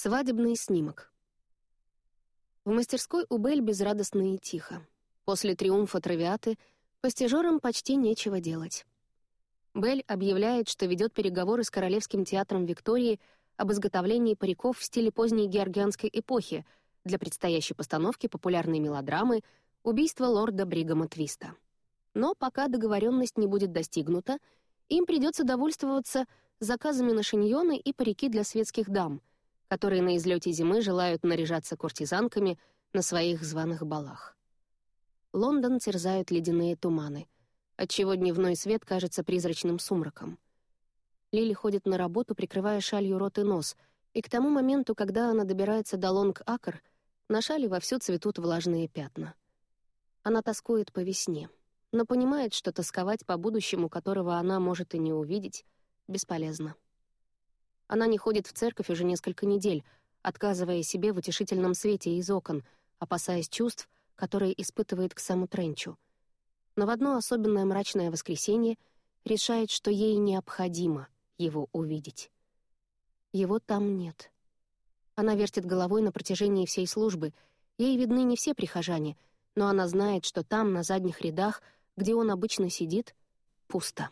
Свадебный снимок. В мастерской у Бель безрадостно и тихо. После триумфа травиаты постижерам почти нечего делать. Бель объявляет, что ведет переговоры с Королевским театром Виктории об изготовлении париков в стиле поздней георгианской эпохи для предстоящей постановки популярной мелодрамы «Убийство лорда Бригама Твиста». Но пока договоренность не будет достигнута, им придется довольствоваться заказами на шиньоны и парики для светских дам, которые на излете зимы желают наряжаться куртизанками на своих званых балах. Лондон терзают ледяные туманы, отчего дневной свет кажется призрачным сумраком. Лили ходит на работу, прикрывая шалью рот и нос, и к тому моменту, когда она добирается до Лонг-Акр, на шали вовсю цветут влажные пятна. Она тоскует по весне, но понимает, что тосковать по будущему, которого она может и не увидеть, бесполезно. Она не ходит в церковь уже несколько недель, отказывая себе в утешительном свете из окон, опасаясь чувств, которые испытывает к Сэму Тренчу. Но в одно особенное мрачное воскресенье решает, что ей необходимо его увидеть. Его там нет. Она вертит головой на протяжении всей службы. Ей видны не все прихожане, но она знает, что там, на задних рядах, где он обычно сидит, пусто.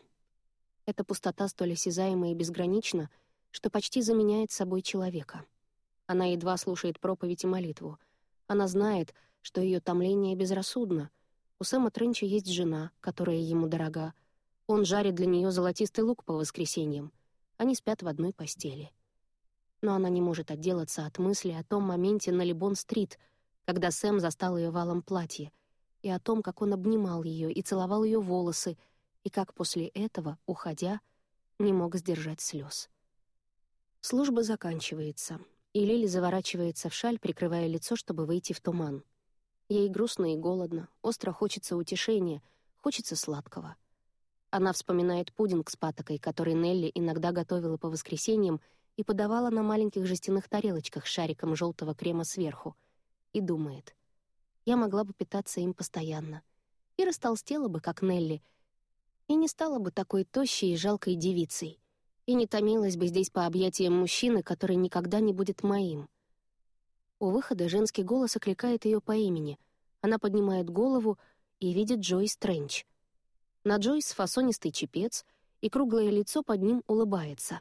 Эта пустота столь осязаема и безгранична, что почти заменяет собой человека. Она едва слушает проповедь и молитву. Она знает, что ее томление безрассудно. У Сэма Тренча есть жена, которая ему дорога. Он жарит для нее золотистый лук по воскресеньям. Они спят в одной постели. Но она не может отделаться от мысли о том моменте на Либон-стрит, когда Сэм застал ее валом платье, и о том, как он обнимал ее и целовал ее волосы, и как после этого, уходя, не мог сдержать слез. Служба заканчивается, и Лили заворачивается в шаль, прикрывая лицо, чтобы выйти в туман. Ей грустно и голодно, остро хочется утешения, хочется сладкого. Она вспоминает пудинг с патокой, который Нелли иногда готовила по воскресеньям и подавала на маленьких жестяных тарелочках с шариком желтого крема сверху, и думает, я могла бы питаться им постоянно и растолстела бы, как Нелли — и не стала бы такой тощей и жалкой девицей, и не томилась бы здесь по объятиям мужчины, который никогда не будет моим. У выхода женский голос окликает ее по имени. Она поднимает голову и видит Джойс Тренч. На Джойс фасонистый чепец, и круглое лицо под ним улыбается.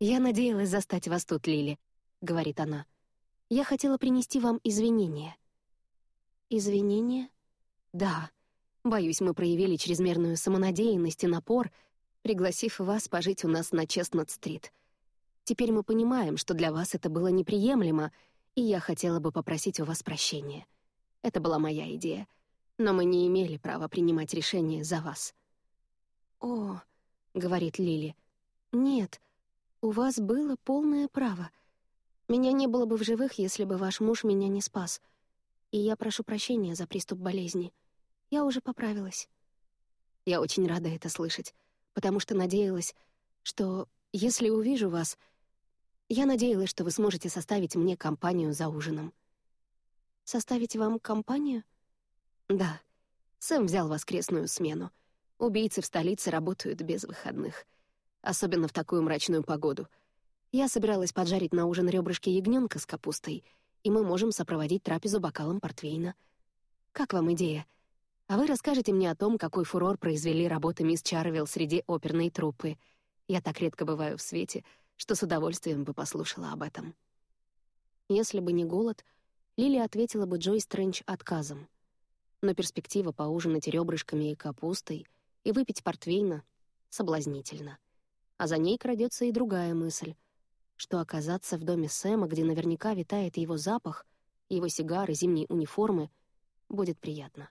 «Я надеялась застать вас тут, Лили», — говорит она. «Я хотела принести вам извинения». «Извинения?» «Да», Боюсь, мы проявили чрезмерную самонадеянность и напор, пригласив вас пожить у нас на Честнад-стрит. Теперь мы понимаем, что для вас это было неприемлемо, и я хотела бы попросить у вас прощения. Это была моя идея, но мы не имели права принимать решение за вас». «О», — говорит Лили, — «нет, у вас было полное право. Меня не было бы в живых, если бы ваш муж меня не спас, и я прошу прощения за приступ болезни». Я уже поправилась. Я очень рада это слышать, потому что надеялась, что если увижу вас, я надеялась, что вы сможете составить мне компанию за ужином. Составить вам компанию? Да. Сэм взял воскресную смену. Убийцы в столице работают без выходных. Особенно в такую мрачную погоду. Я собиралась поджарить на ужин ребрышки ягненка с капустой, и мы можем сопроводить трапезу бокалом портвейна. Как вам идея — а вы расскажете мне о том, какой фурор произвели работы мисс Чарвилл среди оперной труппы. Я так редко бываю в свете, что с удовольствием бы послушала об этом. Если бы не голод, Лили ответила бы Джой Стрэндж отказом. Но перспектива поужинать ребрышками и капустой и выпить портвейна соблазнительно. А за ней крадется и другая мысль, что оказаться в доме Сэма, где наверняка витает его запах, его сигары, зимней униформы, будет приятно.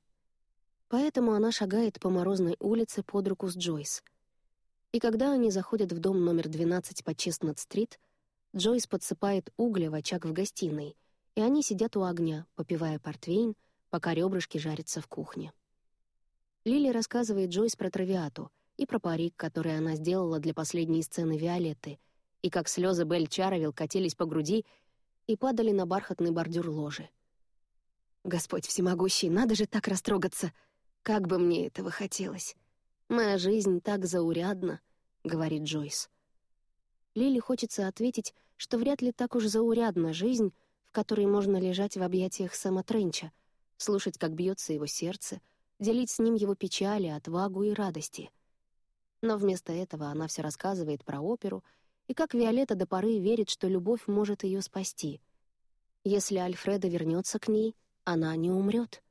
Поэтому она шагает по морозной улице под руку с Джойс. И когда они заходят в дом номер 12 по Честнад-стрит, Джойс подсыпает угля в очаг в гостиной, и они сидят у огня, попивая портвейн, пока ребрышки жарятся в кухне. Лили рассказывает Джойс про травиату и про парик, который она сделала для последней сцены Виолетты, и как слезы Белль Чаровил катились по груди и падали на бархатный бордюр ложи. «Господь всемогущий, надо же так растрогаться!» Как бы мне этого хотелось. Моя жизнь так заурядна, — говорит Джойс. Лили хочется ответить, что вряд ли так уж заурядна жизнь, в которой можно лежать в объятиях Сэма Тренча, слушать, как бьется его сердце, делить с ним его печали, отвагу и радости. Но вместо этого она все рассказывает про оперу и как Виолетта до поры верит, что любовь может ее спасти. Если Альфреда вернется к ней, она не умрет.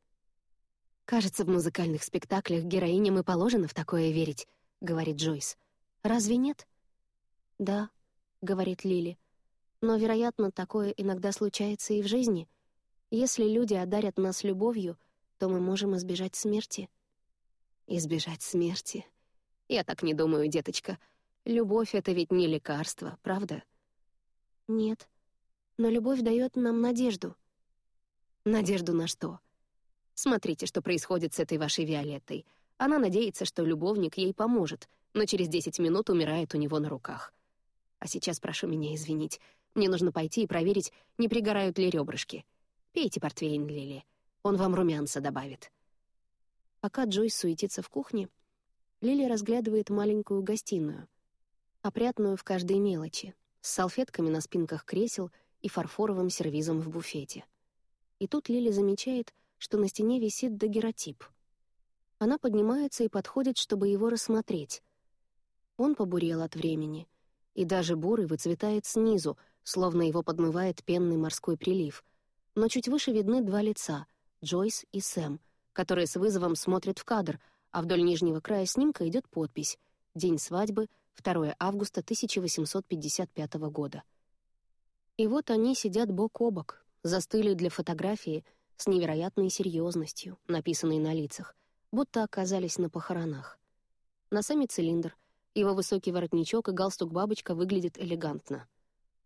«Кажется, в музыкальных спектаклях героиням и положено в такое верить», — говорит Джойс. «Разве нет?» «Да», — говорит Лили. «Но, вероятно, такое иногда случается и в жизни. Если люди одарят нас любовью, то мы можем избежать смерти». «Избежать смерти? Я так не думаю, деточка. Любовь — это ведь не лекарство, правда?» «Нет. Но любовь дает нам надежду». «Надежду на что?» «Смотрите, что происходит с этой вашей Виолеттой. Она надеется, что любовник ей поможет, но через 10 минут умирает у него на руках. А сейчас прошу меня извинить. Мне нужно пойти и проверить, не пригорают ли ребрышки. Пейте портвейн, Лили. Он вам румянца добавит. Пока Джойс суетится в кухне, Лили разглядывает маленькую гостиную, опрятную в каждой мелочи, с салфетками на спинках кресел и фарфоровым сервизом в буфете. И тут Лили замечает, что на стене висит дагеротип. Она поднимается и подходит, чтобы его рассмотреть. Он побурел от времени — и даже бурый выцветает снизу, словно его подмывает пенный морской прилив. Но чуть выше видны два лица — Джойс и Сэм, которые с вызовом смотрят в кадр, а вдоль нижнего края снимка идет подпись «День свадьбы, 2 августа 1855 года». И вот они сидят бок о бок, застыли для фотографии с невероятной серьезностью, написанной на лицах, будто оказались на похоронах. На Сэме цилиндр — его высокий воротничок и галстук-бабочка выглядят элегантно.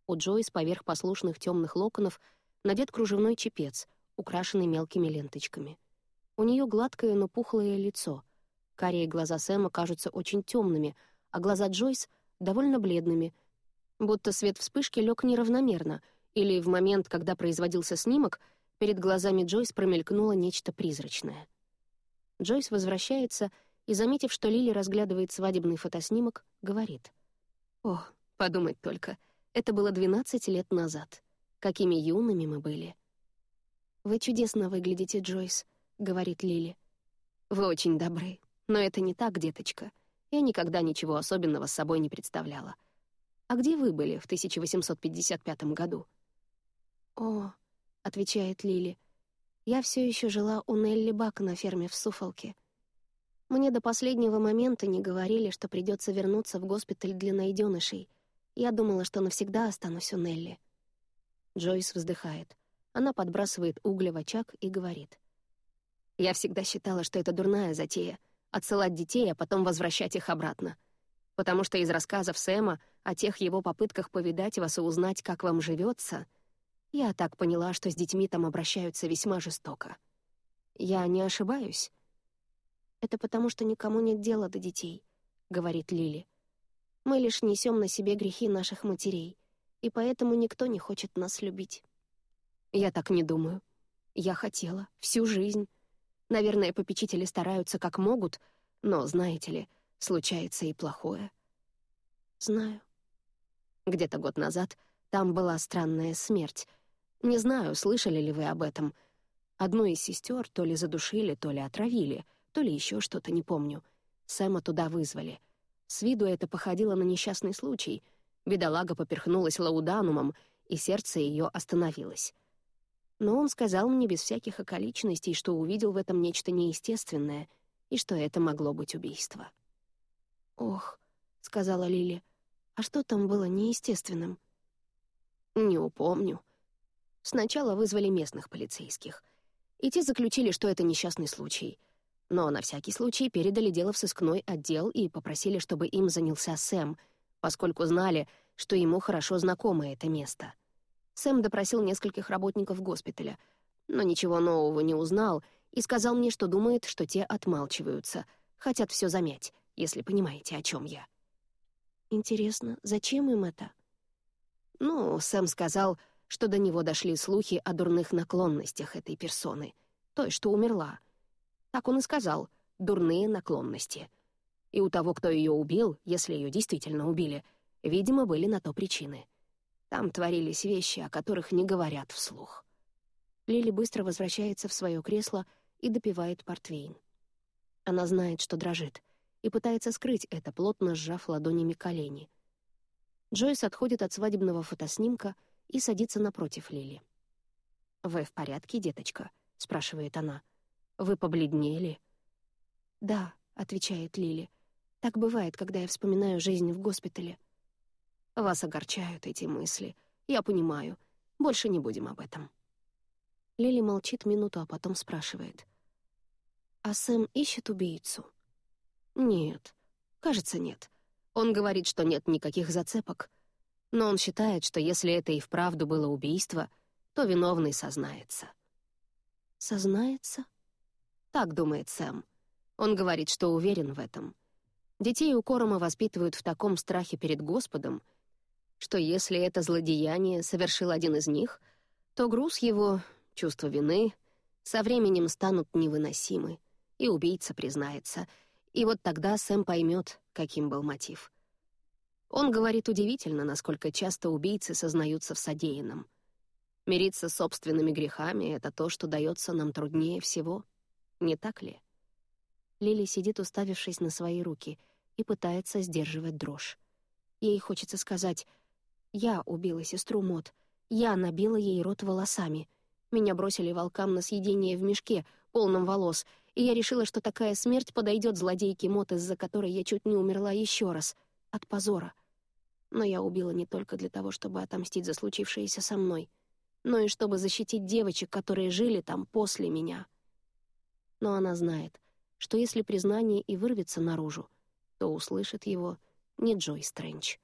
У Джойс поверх послушных темных локонов надет кружевной чепец, украшенный мелкими ленточками. У нее гладкое, но пухлое лицо. Карие глаза Сэма кажутся очень темными, а глаза Джойс — довольно бледными, будто свет вспышки лег неравномерно, или в момент, когда производился снимок, перед глазами Джойс промелькнуло нечто призрачное. Джойс возвращается — и, заметив, что Лили разглядывает свадебный фотоснимок, говорит. «О, подумать только, это было 12 лет назад. Какими юными мы были». «Вы чудесно выглядите, Джойс», — говорит Лили. «Вы очень добры, но это не так, деточка. Я никогда ничего особенного с собой не представляла. А где вы были в 1855 году?» «О», — отвечает Лили, — «я все еще жила у Нелли Бак на ферме в Суфолке. Мне до последнего момента не говорили, что придется вернуться в госпиталь для найденышей. Я думала, что навсегда останусь у Нелли. Джойс вздыхает. Она подбрасывает угля в очаг и говорит. «Я всегда считала, что это дурная затея — отсылать детей, а потом возвращать их обратно. Потому что из рассказов Сэма о тех его попытках повидать вас и узнать, как вам живется, я так поняла, что с детьми там обращаются весьма жестоко. Я не ошибаюсь?» «Это потому, что никому нет дела до детей», — говорит Лили. «Мы лишь несем на себе грехи наших матерей, и поэтому никто не хочет нас любить». «Я так не думаю. Я хотела. Всю жизнь. Наверное, попечители стараются как могут, но, знаете ли, случается и плохое». «Знаю». Где-то год назад там была странная смерть. Не знаю, слышали ли вы об этом. Одну из сестер то ли задушили, то ли отравили — то ли еще что-то, не помню. Сэма туда вызвали. С виду это походило на несчастный случай. Бедолага поперхнулась лауданумом, и сердце ее остановилось. Но он сказал мне без всяких околичностей, что увидел в этом нечто неестественное и что это могло быть убийство. «Ох», — сказала Лили, — «а что там было неестественным?» «Не упомню. Сначала вызвали местных полицейских, и те заключили, что это несчастный случай — но на всякий случай передали дело в сыскной отдел и попросили, чтобы им занялся Сэм, поскольку знали, что ему хорошо знакомо это место. Сэм допросил нескольких работников госпиталя, но ничего нового не узнал и сказал мне, что думает, что те отмалчиваются, хотят все замять, если понимаете, о чем я. Интересно, зачем им это? Ну, Сэм сказал, что до него дошли слухи о дурных наклонностях этой персоны, той, что умерла — так он и сказал, дурные наклонности. И у того, кто ее убил, если ее действительно убили, Видимо, были на то причины. Там творились вещи, о которых не говорят вслух. Лили быстро возвращается в свое кресло и допивает портвейн. Она знает, что дрожит, и пытается скрыть это, плотно сжав ладонями колени. Джойс отходит от свадебного фотоснимка и садится напротив Лили. «Вы в порядке, деточка?» — спрашивает она. «Вы побледнели?» «Да», — отвечает Лили. «Так бывает, когда я вспоминаю жизнь в госпитале». «Вас огорчают эти мысли. Я понимаю. Больше не будем об этом». Лили молчит минуту, а потом спрашивает. «А Сэм ищет убийцу?» «Нет. Кажется, нет. Он говорит, что нет никаких зацепок. Но он считает, что если это и вправду было убийство, то виновный сознается». «Сознается?» Так думает Сэм. Он говорит, что уверен в этом. Детей у Корома воспитывают в таком страхе перед Господом, что если это злодеяние совершил один из них, то груз его чувство вины со временем станут невыносимы, и убийца признается, и вот тогда Сэм поймет, каким был мотив. Он говорит удивительно, насколько часто убийцы сознаются в содеянном. Мириться с собственными грехами — это то, что дается нам труднее всего. Не так ли? Лили сидит, уставившись на свои руки, и пытается сдерживать дрожь. Ей хочется сказать «Я убила сестру Мот, я набила ей рот волосами», меня бросили волкам на съедение в мешке, полном волос, и я решила, что такая смерть подойдет злодейке Мот, из-за которой я чуть не умерла еще раз. От позора. Но я убила не только для того, чтобы отомстить за случившееся со мной, но и чтобы защитить девочек, которые жили там после меня. Но она знает, что если признание и вырвется наружу, то услышит его не Джой Стрэндж.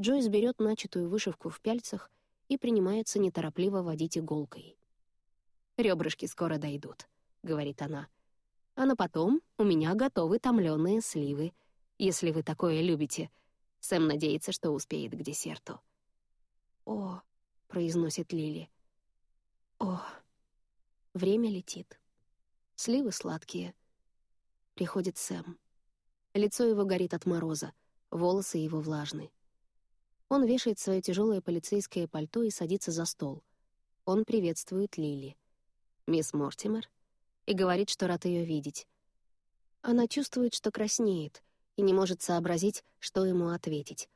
Джойс берет начатую вышивку в пяльцах и принимается неторопливо водить иголкой. «Ребрышки скоро дойдут», — говорит она. «А на потом у меня готовы томлёные сливы, если вы такое любите». Сэм надеется, что успеет к десерту. «О», — произносит Лили. «О». Время летит. Сливы сладкие. Приходит Сэм. Лицо его горит от мороза, волосы его влажны. Он вешает свое тяжелое полицейское пальто и садится за стол. Он приветствует Лили. «Мисс Мортимер?» и говорит, что рад ее видеть. Она чувствует, что краснеет, и не может сообразить, что ему ответить.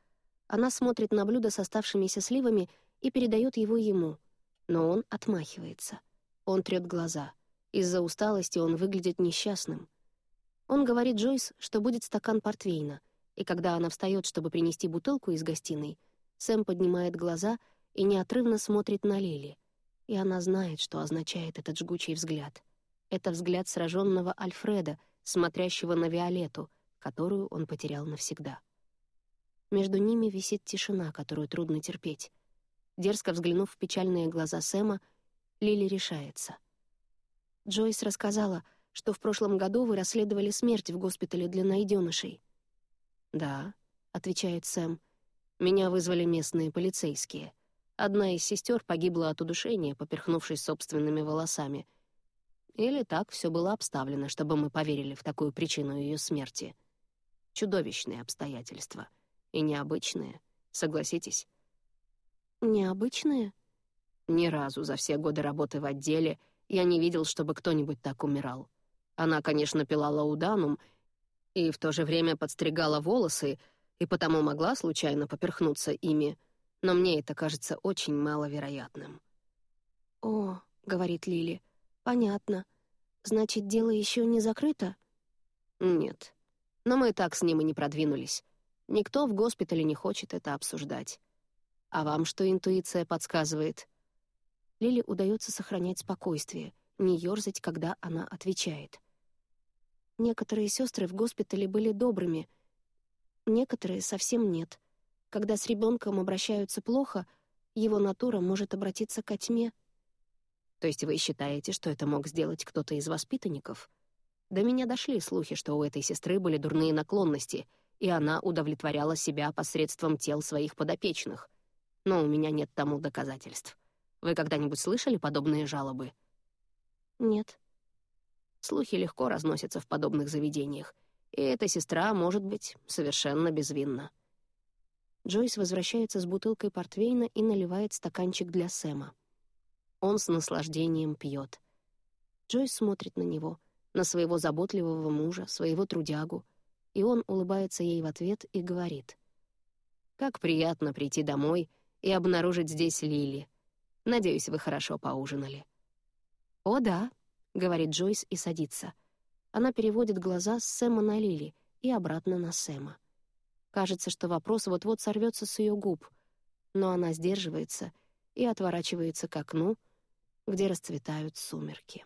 Она смотрит на блюдо с оставшимися сливами и передает его ему, но он отмахивается. Он трет глаза. Из-за усталости он выглядит несчастным. Он говорит Джойс, что будет стакан портвейна — и когда она встает, чтобы принести бутылку из гостиной, Сэм поднимает глаза и неотрывно смотрит на Лили. И она знает, что означает этот жгучий взгляд. Это взгляд сраженного Альфреда, смотрящего на Виолетту, которую он потерял навсегда. Между ними висит тишина, которую трудно терпеть. Дерзко взглянув в печальные глаза Сэма, Лили решается. Джойс рассказала, что в прошлом году вы расследовали смерть в госпитале для найденышей. «Да», — отвечает Сэм. «Меня вызвали местные полицейские. Одна из сестер погибла от удушения, поперхнувшись собственными волосами. Или так все было обставлено, чтобы мы поверили в такую причину ее смерти. Чудовищные обстоятельства. И необычные, согласитесь?» «Необычные?» Ни разу за все годы работы в отделе я не видел, чтобы кто-нибудь так умирал. Она, конечно, пила лауданум и в то же время подстригала волосы, и потому могла случайно поперхнуться ими, но мне это кажется очень маловероятным. «О», — говорит Лили, — «понятно. Значит, дело еще не закрыто?» «Нет. Но мы так с ним и не продвинулись. Никто в госпитале не хочет это обсуждать. А вам что интуиция подсказывает?» Лили удается сохранять спокойствие, не ёрзать, когда она отвечает — Некоторые сестры в госпитале были добрыми, некоторые совсем нет. Когда с ребенком обращаются плохо, его натура может обратиться ко тьме. То есть вы считаете, что это мог сделать кто-то из воспитанников? До меня дошли слухи, что у этой сестры были дурные наклонности, и она удовлетворяла себя посредством тел своих подопечных. Но у меня нет тому доказательств. Вы когда-нибудь слышали подобные жалобы? Нет. Слухи легко разносятся в подобных заведениях, и эта сестра может быть совершенно безвинна. Джойс возвращается с бутылкой портвейна и наливает стаканчик для Сэма. Он с наслаждением пьет. Джойс смотрит на него, на своего заботливого мужа, своего трудягу, и он улыбается ей в ответ и говорит. «Как приятно прийти домой и обнаружить здесь Лили. Надеюсь, вы хорошо поужинали». «О, да», — говорит Джойс и садится. Она переводит глаза с Сэма на Лили и обратно на Сэма. Кажется, что вопрос вот-вот сорвется с ее губ, но она сдерживается и отворачивается к окну, где расцветают сумерки.